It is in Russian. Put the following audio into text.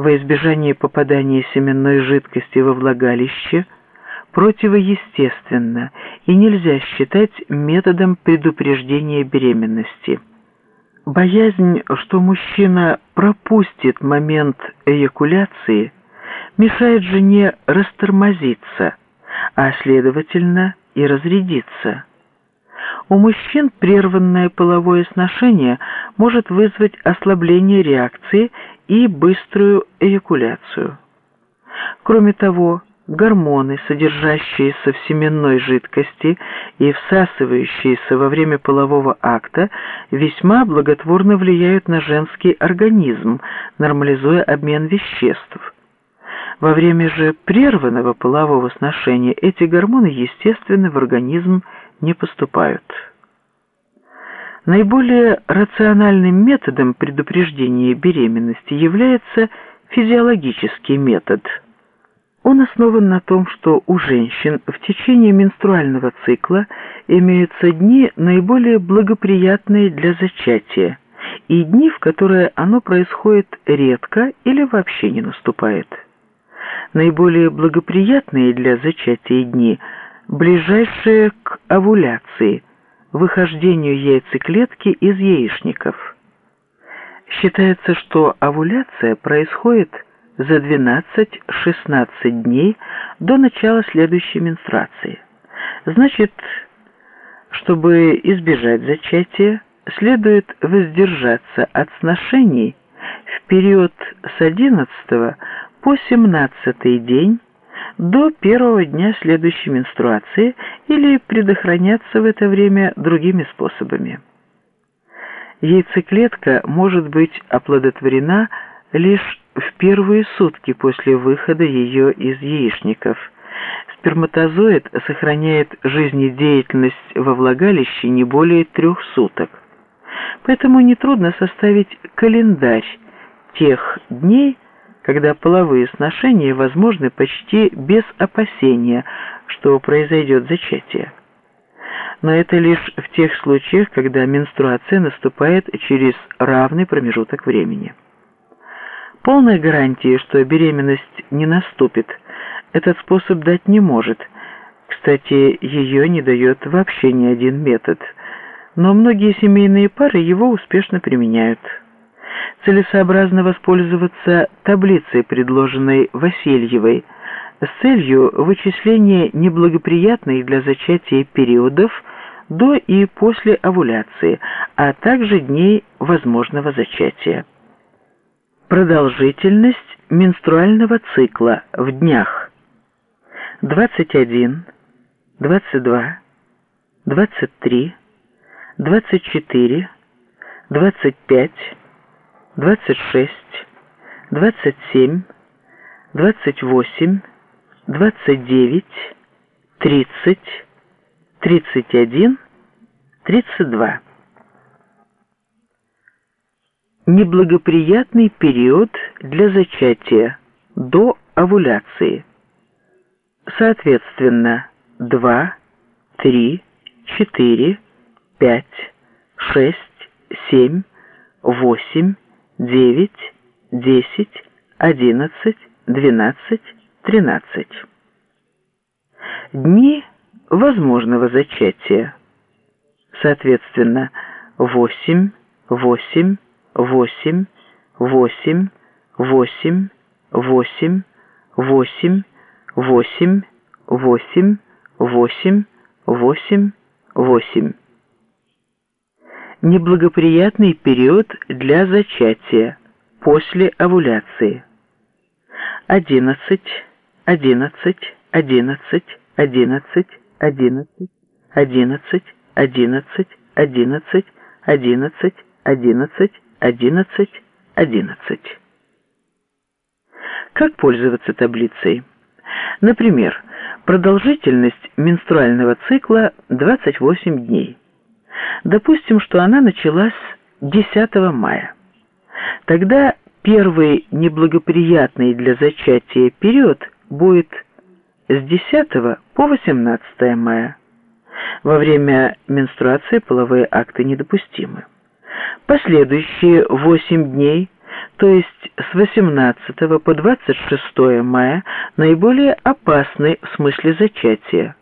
во избежание попадания семенной жидкости во влагалище противоестественно и нельзя считать методом предупреждения беременности. Боязнь, что мужчина пропустит момент эякуляции, мешает жене растормозиться, а следовательно и разрядиться. У мужчин прерванное половое сношение может вызвать ослабление реакции и быструю эякуляцию. Кроме того, гормоны, содержащиеся в семенной жидкости и всасывающиеся во время полового акта, весьма благотворно влияют на женский организм, нормализуя обмен веществ. Во время же прерванного полового сношения эти гормоны, естественно, в организм не поступают. Наиболее рациональным методом предупреждения беременности является физиологический метод. Он основан на том, что у женщин в течение менструального цикла имеются дни наиболее благоприятные для зачатия и дни, в которые оно происходит редко или вообще не наступает. Наиболее благоприятные для зачатия дни – ближайшие к овуляции, выхождению яйцеклетки из яичников. Считается, что овуляция происходит за 12-16 дней до начала следующей менструации. Значит, чтобы избежать зачатия, следует воздержаться от сношений в период с 11 по 17 день до первого дня следующей менструации или предохраняться в это время другими способами. Яйцеклетка может быть оплодотворена лишь в первые сутки после выхода ее из яичников. Сперматозоид сохраняет жизнедеятельность во влагалище не более трех суток. Поэтому нетрудно составить календарь тех дней, когда половые сношения возможны почти без опасения, что произойдет зачатие. Но это лишь в тех случаях, когда менструация наступает через равный промежуток времени. Полной гарантии, что беременность не наступит, этот способ дать не может. Кстати, ее не дает вообще ни один метод. Но многие семейные пары его успешно применяют целесообразно воспользоваться таблицей, предложенной Васильевой, с целью вычисления неблагоприятных для зачатия периодов до и после овуляции, а также дней возможного зачатия. Продолжительность менструального цикла в днях 21, 22, 23, 24, 25, 26, 27, 28, 29, 30, 31, 32. Неблагоприятный период для зачатия до овуляции. Соответственно, 2, 3, 4, 5, 6, 7, 8, 9, 10, 11, 12, 13. Дни возможного зачатия. Соответственно, 8, 8, 8, 8, 8, 8, 8, 8, 8, 8, 8, 8 неблагоприятный период для зачатия после овуляции. 11, 11, 11, 11, 11, 11, 11, 11, 11, 11, 11, 11. Как пользоваться таблицей? Например, продолжительность менструального цикла 28 дней. Допустим, что она началась 10 мая. Тогда первый неблагоприятный для зачатия период будет с 10 по 18 мая. Во время менструации половые акты недопустимы. Последующие 8 дней то есть с 18 по 26 мая, наиболее опасный в смысле зачатия.